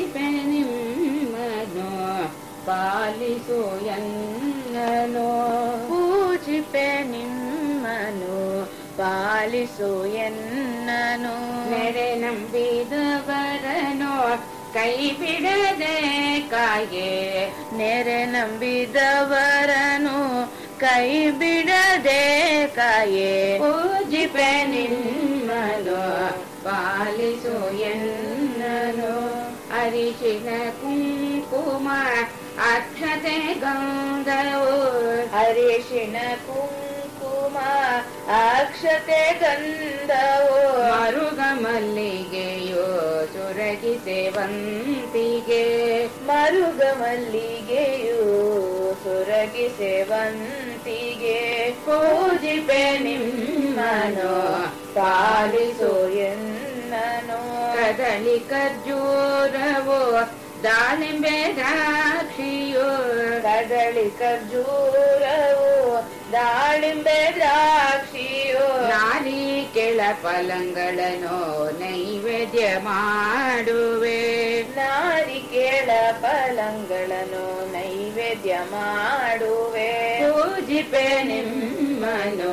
ನಿಮ್ಮನು ಪಾಲಿಸು ಎನ್ನಲು ಪೂಜಿಪೆ ನಿಮ್ಮನು ಪಾಲಿಸು ಎನ್ನನು ನೆರೆ ನಂಬಿದವರನು ಕೈ ಬಿಡದೆ ಕಾಯೇ ನೆರೆ ನಂಬಿದವರನು ಕೈ ಬಿಡದೆ ಕಾಯೇ ಪೂಜಿಪೆ ನಿಮ್ಮನು ಪಾಲಿಸು ಎನ್ನ ಅರಿಶಿನ ಕುಂಕುಮ ಅಕ್ಷತೆ ಗಂಧವು. ಅರಿಶಿಣ ಕುಂಕುಮ, ಅಕ್ಷತೆ ಗಂಧವು. ಮರುಗ ಮಲ್ಲಿಗೆಯೋ ಸುರಗಿ ಸೇವಂತಿಗೆ ಮರುಗ ಮಲ್ಲಿಗೆಯೋ ಸುರಗಿ ಸೇವಂತಿಗೆ ಪೂಜಿಪೆ ನಿಮ್ಮನೋ ಪಾಲಿಸೋ ಎನ್ನನು. ಕದಳಿ ಖರ್ಜೂರವು ದಾಳಿಂಬೆ ದ್ರಾಕ್ಷಿಯೋ ಕದಳಿ ಖರ್ಜೂರವು ದಾಳಿಂಬೆ ದ್ರಾಕ್ಷಿಯು ನಾರಿ ಕೆಳ ಫಲಗಳನ್ನು ನೈವೇದ್ಯ ಮಾಡುವೆ ನಾರಿಕೇಳ ಫಲಗಳನ್ನು ನೈವೇದ್ಯ ಮಾಡುವೆ ಪೂಜಿಪೆ ನಿಮ್ಮನು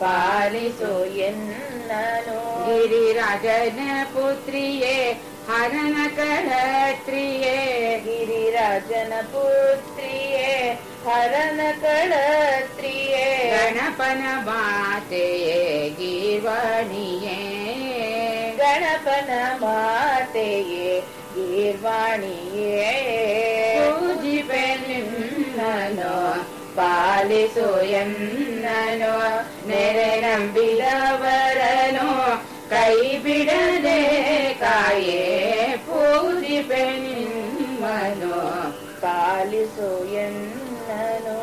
ಪಾಲಿಸು ಎನ್ನನು. ಗಿರಿರಾಜನ ಪುತ್ರಿಯೇ ಹರನ ಕಳತ್ರಿಯೇ ಗಿರಿರಾಜನ ಪುತ್ರಿಯೇ ಹರನ ಕಳತ್ರಿಯೇ ಗಣಪನ ಮಾತೆಯೇ ಗೀರ್ವಾಣಿಯೇ ಗಣಪನ ಮಾತೆಯೇ ಗೀರ್ವಾಣಿಯೇ ಪೂಜಿಪೆ ನಿಮ್ಮನು ಪಾಲಿಸು ಎನ್ನನು ನೆರೆ ನಂಬಿದವರನು ಕೈ ಬಿಡದೆ ಕಾಯೇ ಪೂಜಿಪೆ ನಿಮ್ಮನು ಪಾಲಿಸು ಎನ್ನನು